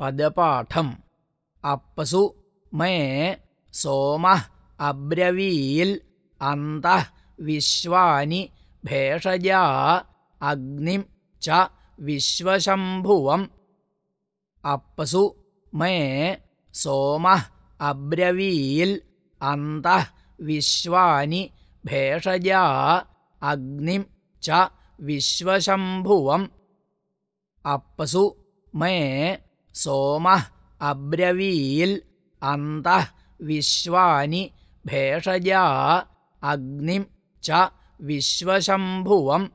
पदपाठम्। अप्सु मे सोमः अब्रवील् अन्तः विश्वानि भेषजा अग्निं च विश्वशम्भुवम्। अप्सु मे सोमः अब्रवील् अन्तः विश्वानि भेषजा अग्निं च विश्वशम्भुवम्। अप्सु मे सोमः अब्रवील् अन्तः विश्वानि भेषजा अग्निं च विश्वशम्भुवम्